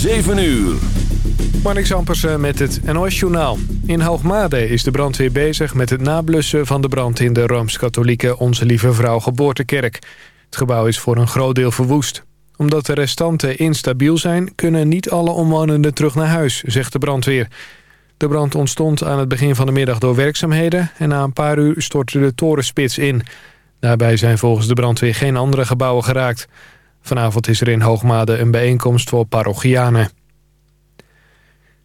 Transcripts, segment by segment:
7 uur. Marnix Ampersen met het NOS-journaal. In Hoogmade is de brandweer bezig met het nablussen van de brand... in de Rooms-Katholieke Onze Lieve Vrouw Geboortekerk. Het gebouw is voor een groot deel verwoest. Omdat de restanten instabiel zijn... kunnen niet alle omwonenden terug naar huis, zegt de brandweer. De brand ontstond aan het begin van de middag door werkzaamheden... en na een paar uur stortte de torenspits in. Daarbij zijn volgens de brandweer geen andere gebouwen geraakt. Vanavond is er in Hoogmade een bijeenkomst voor parochianen.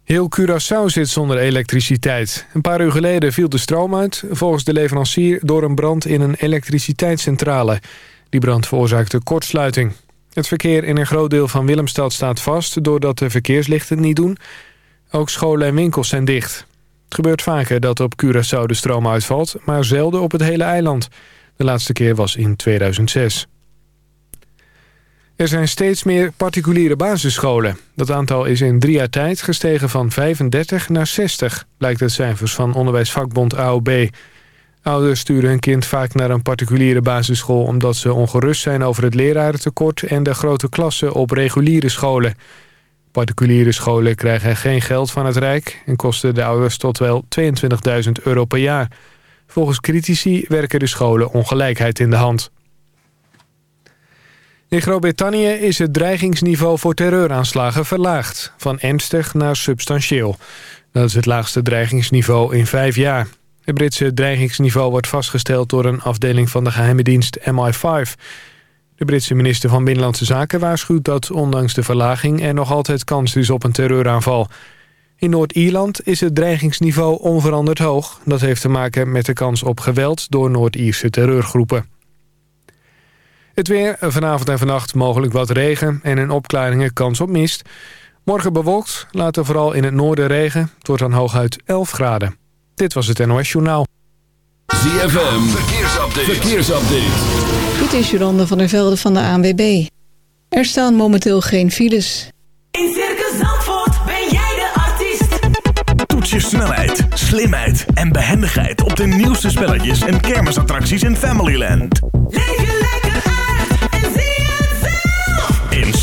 Heel Curaçao zit zonder elektriciteit. Een paar uur geleden viel de stroom uit, volgens de leverancier... door een brand in een elektriciteitscentrale. Die brand veroorzaakte kortsluiting. Het verkeer in een groot deel van Willemstad staat vast... doordat de verkeerslichten niet doen. Ook scholen en winkels zijn dicht. Het gebeurt vaker dat op Curaçao de stroom uitvalt... maar zelden op het hele eiland. De laatste keer was in 2006. Er zijn steeds meer particuliere basisscholen. Dat aantal is in drie jaar tijd gestegen van 35 naar 60... blijkt uit cijfers van onderwijsvakbond AOB. Ouders sturen hun kind vaak naar een particuliere basisschool... omdat ze ongerust zijn over het lerarentekort... en de grote klassen op reguliere scholen. Particuliere scholen krijgen geen geld van het Rijk... en kosten de ouders tot wel 22.000 euro per jaar. Volgens critici werken de scholen ongelijkheid in de hand. In Groot-Brittannië is het dreigingsniveau voor terreuraanslagen verlaagd. Van ernstig naar substantieel. Dat is het laagste dreigingsniveau in vijf jaar. Het Britse dreigingsniveau wordt vastgesteld door een afdeling van de geheime dienst MI5. De Britse minister van Binnenlandse Zaken waarschuwt dat ondanks de verlaging er nog altijd kans is op een terreuraanval. In Noord-Ierland is het dreigingsniveau onveranderd hoog. Dat heeft te maken met de kans op geweld door Noord-Ierse terreurgroepen. Het weer, vanavond en vannacht mogelijk wat regen en in opklaringen kans op mist. Morgen bewolkt, later vooral in het noorden regen. Het wordt dan hooguit 11 graden. Dit was het NOS Journaal. ZFM, verkeersupdate. verkeersupdate. Dit is Jolande van der Velde van de ANWB. Er staan momenteel geen files. In Circus Zandvoort ben jij de artiest. Toets je snelheid, slimheid en behendigheid... op de nieuwste spelletjes en kermisattracties in Familyland. Leef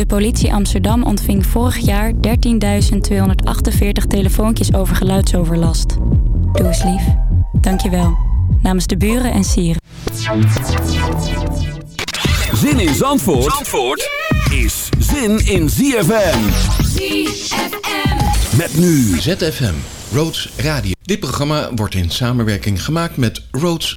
De politie Amsterdam ontving vorig jaar 13.248 telefoontjes over geluidsoverlast. Doe eens lief. Dankjewel. Namens de buren en sieren. Zin in Zandvoort, Zandvoort is zin in ZFM. ZFM. Met nu ZFM, Roads Radio. Dit programma wordt in samenwerking gemaakt met Roads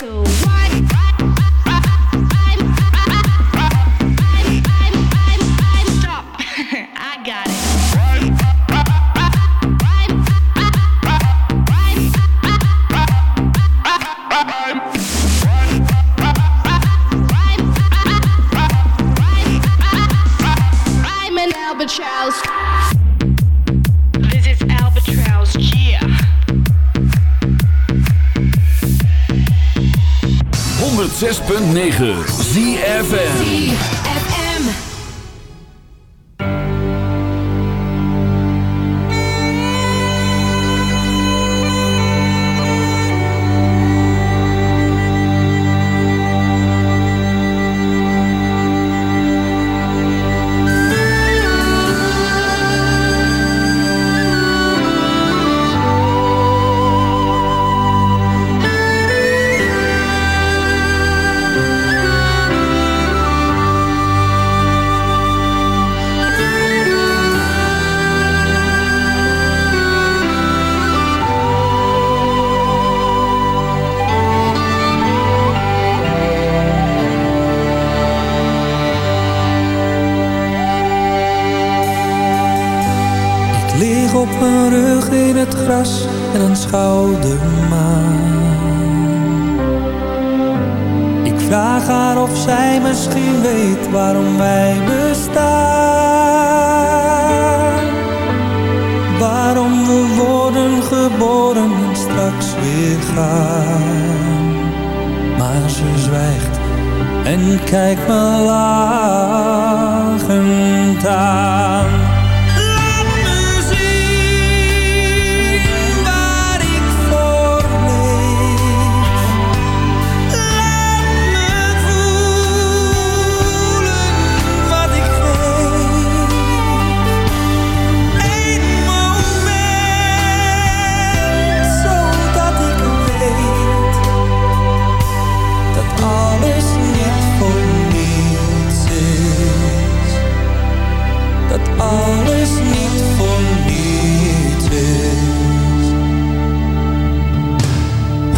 show. 9 106.9 ZFN geboren en straks weer gaan. Maar ze zwijgt en kijkt me lachend aan.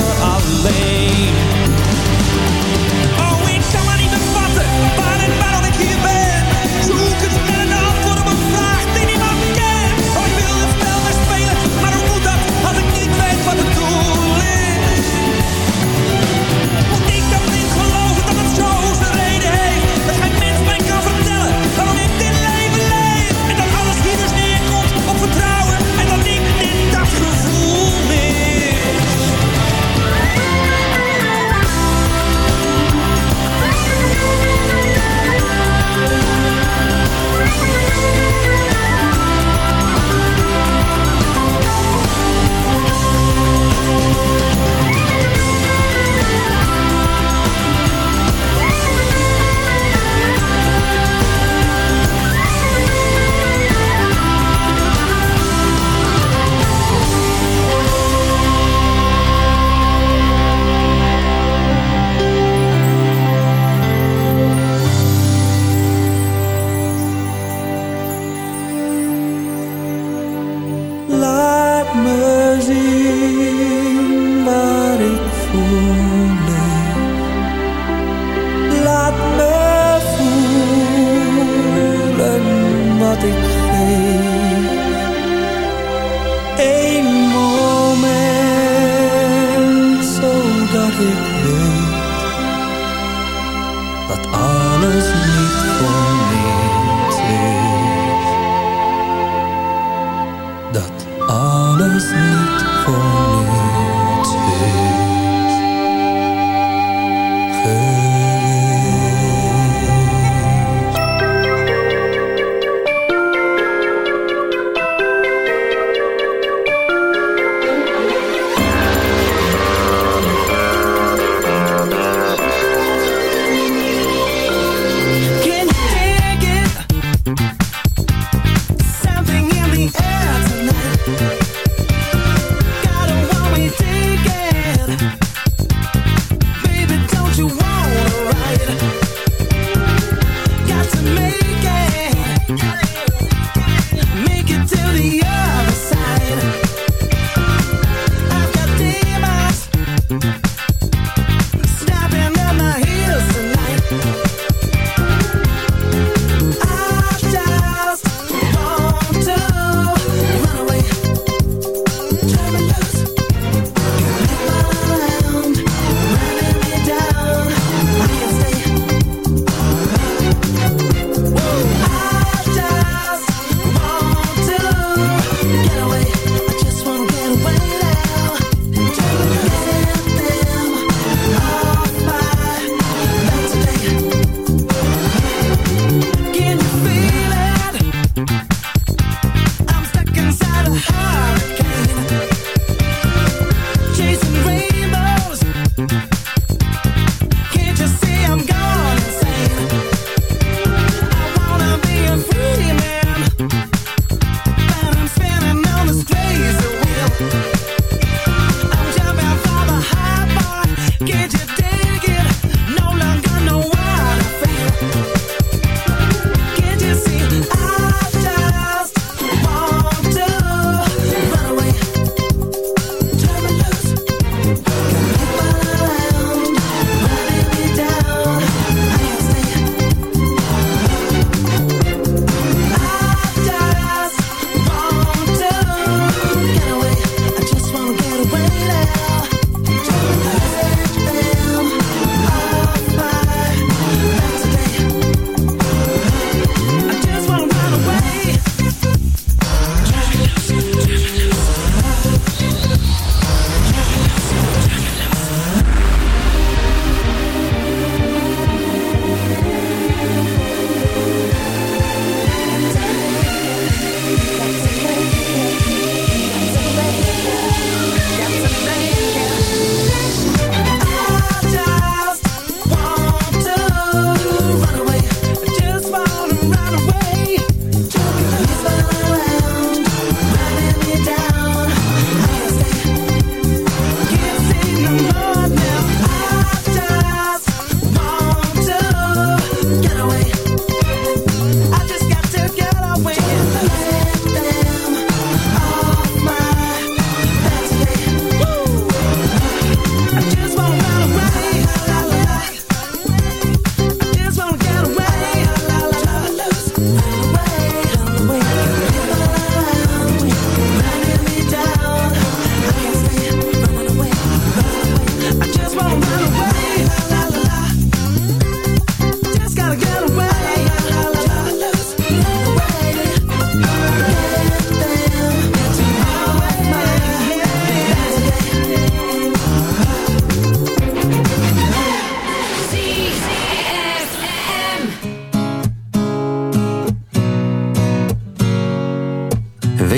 maar alleen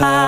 Open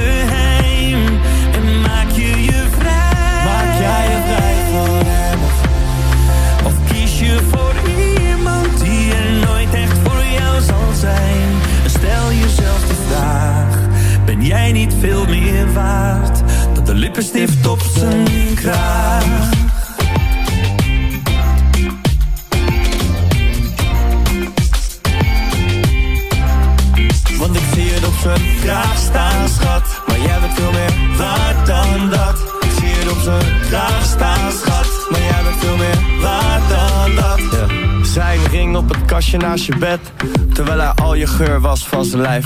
lippenstift op zijn kraag? Want ik zie het op zijn kraag staan, schat. Maar jij bent veel meer waard dan dat. Ik zie het op zijn kraag staan, schat. Maar jij bent veel meer waard dan dat. Zijn ring op het kastje naast je bed. Terwijl hij al je geur was van zijn lijf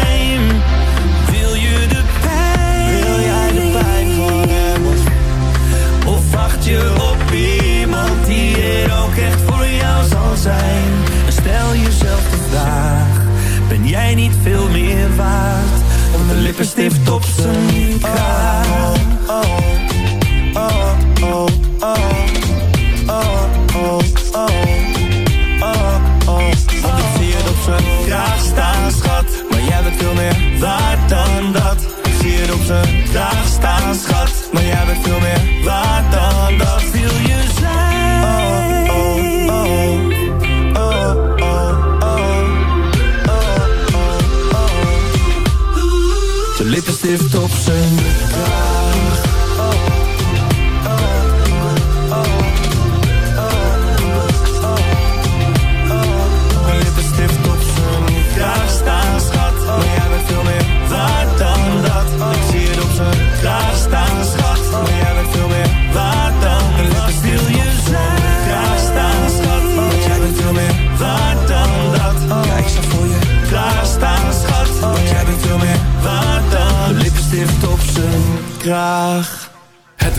je op iemand die er ook echt voor jou zal zijn? En stel jezelf de vraag, ben jij niet veel meer waard? Dan de lippenstift op zijn kraag oh, oh, oh, oh, oh, het op zijn kraag staan, schat Maar jij bent veel meer waard dan dat zie het op zijn kraag staan, schat Maar jij bent veel meer waard dan dat. Wil je zijn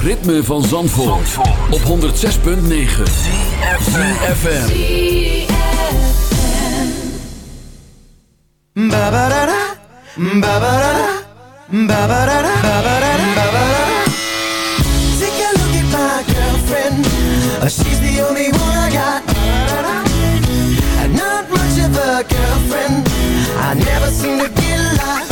ritme van Zandvoort, op 106.9 CFM Ba-ba-da-da, ba-ba-da-da, ba-ba-da-da, ba-ba-da-da. Take a look at my girlfriend. Uh, she's the only one I got. Not much of a girlfriend. I never seem to get lost.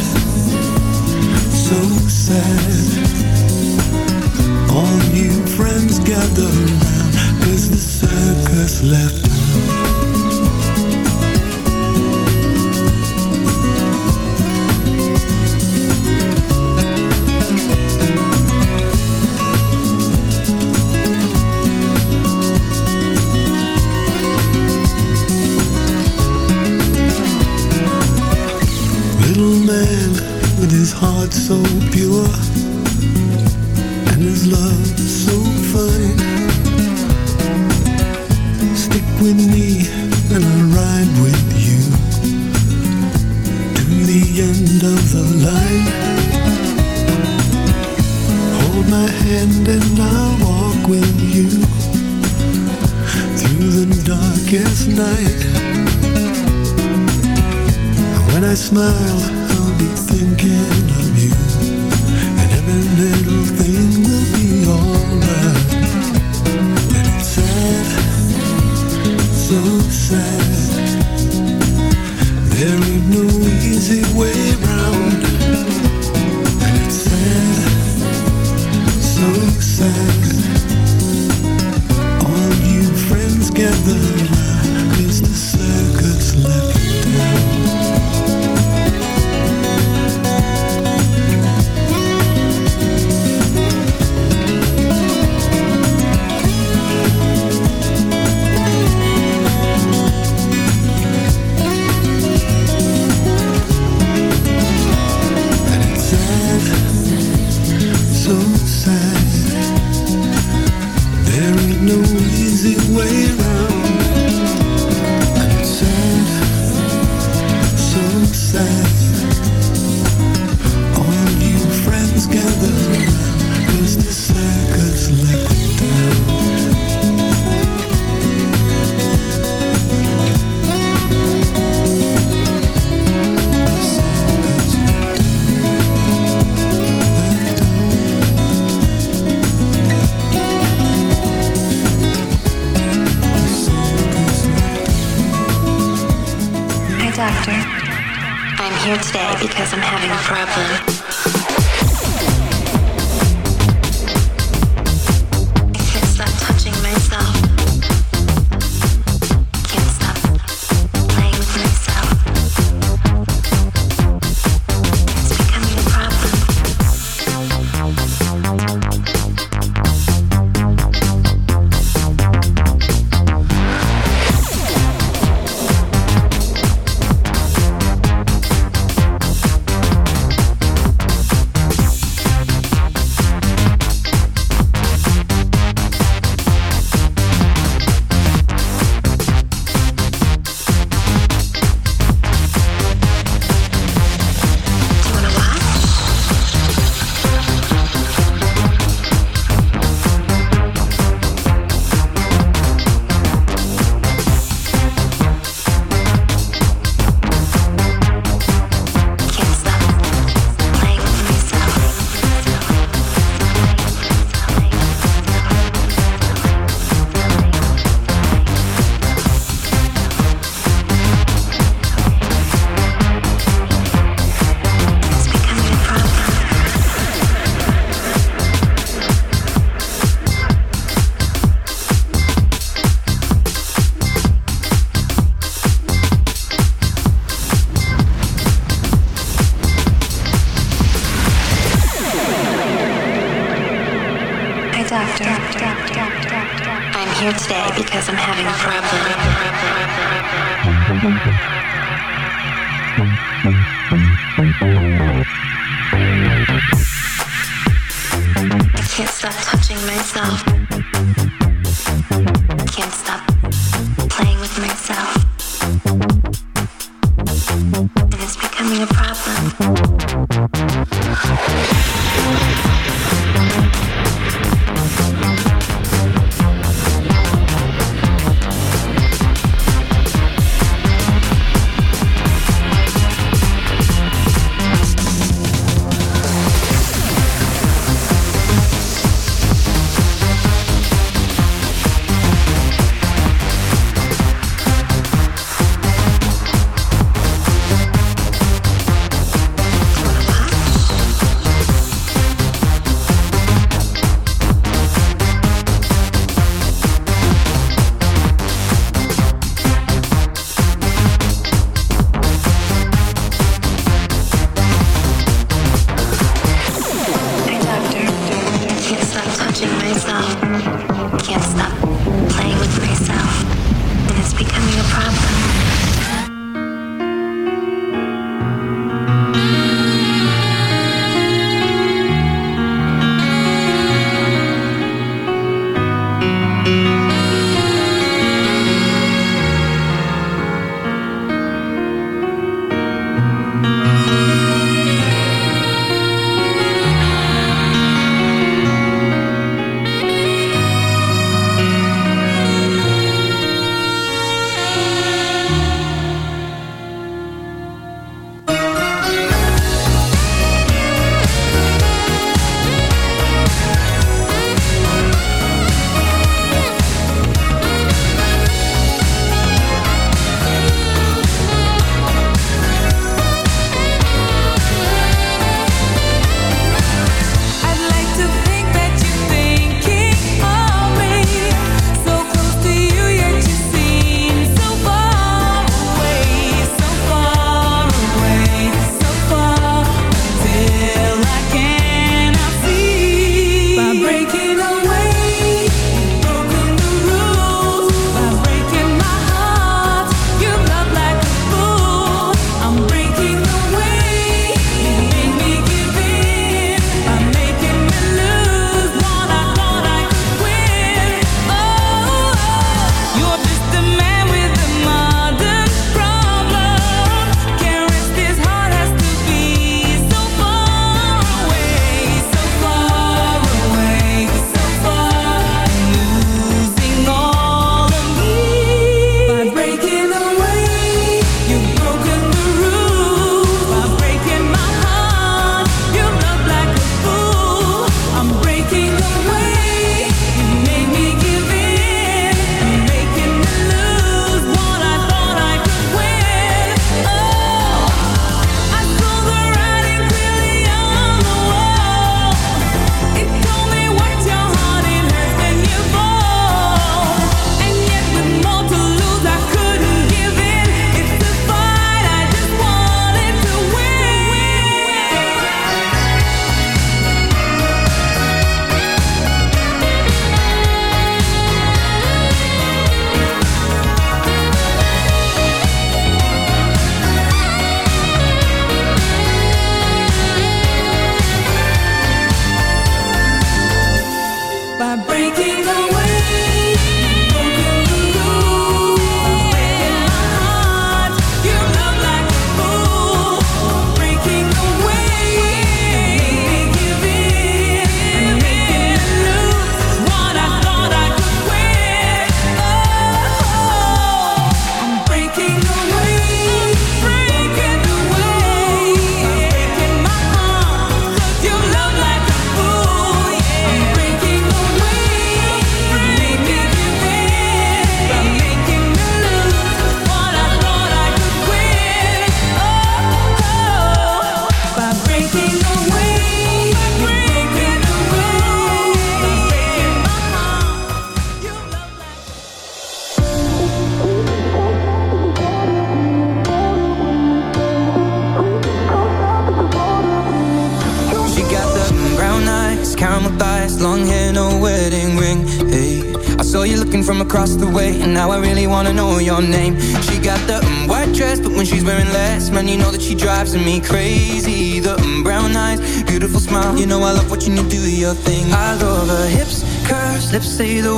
So sad. All friends gather the circus left there ain't no way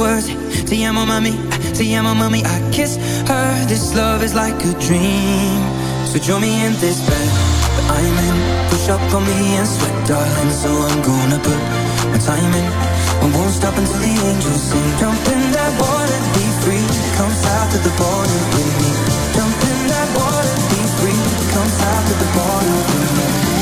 words. Te amo mami, te amo mami I kiss her, this love is like a dream. So join me in this bed. That I'm in. Push up on me and sweat darling. So I'm gonna put my time in. I won't stop until the angels sing. Jump in that water, be free. Come south to the border with me. Jump in that water, be free. Come south to the border with me.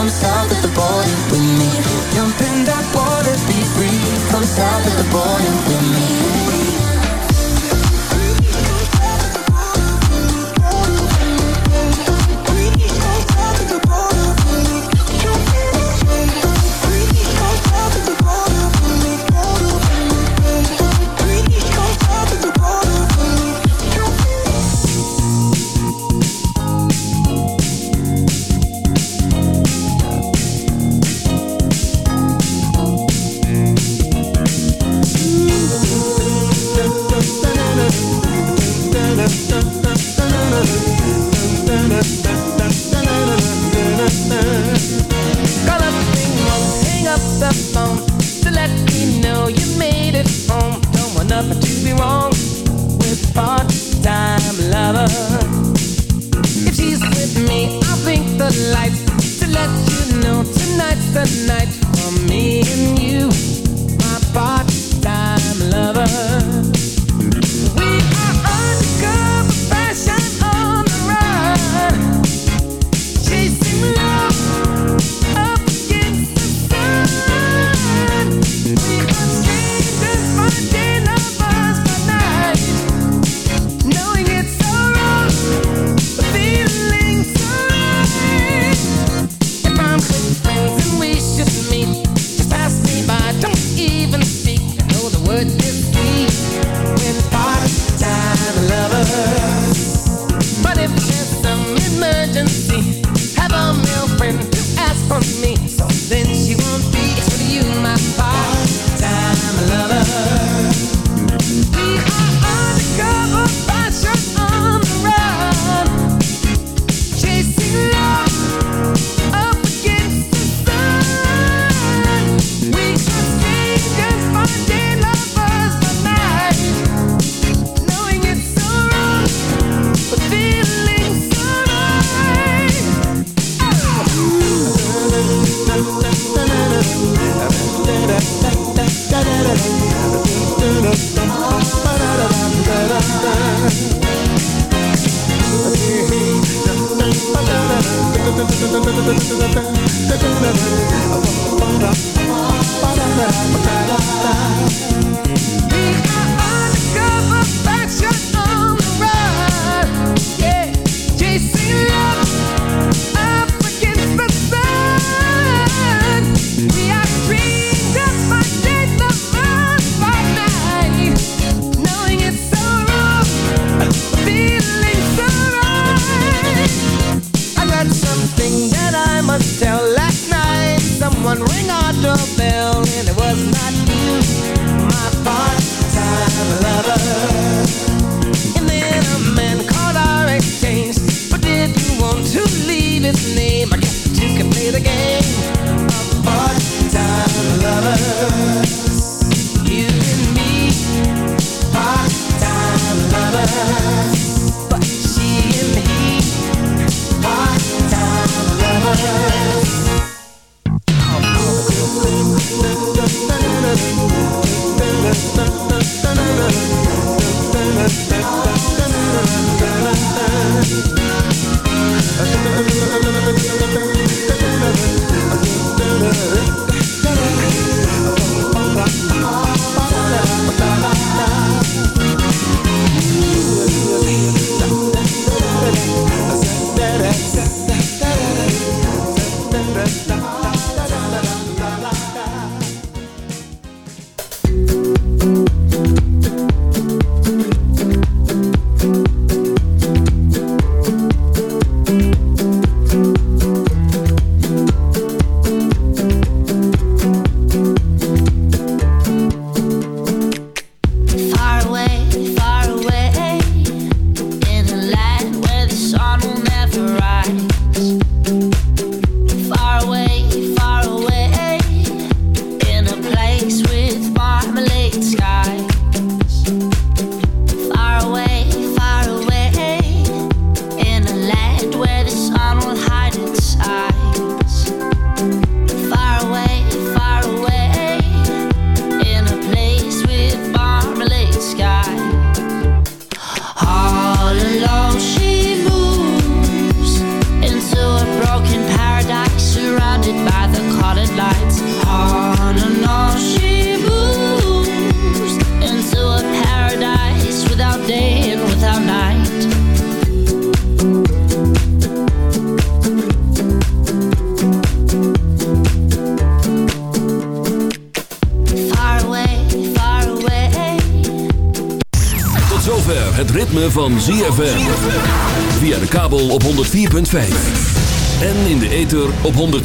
come south of the border with me. Jump in that water, be free. Come south of the border with me.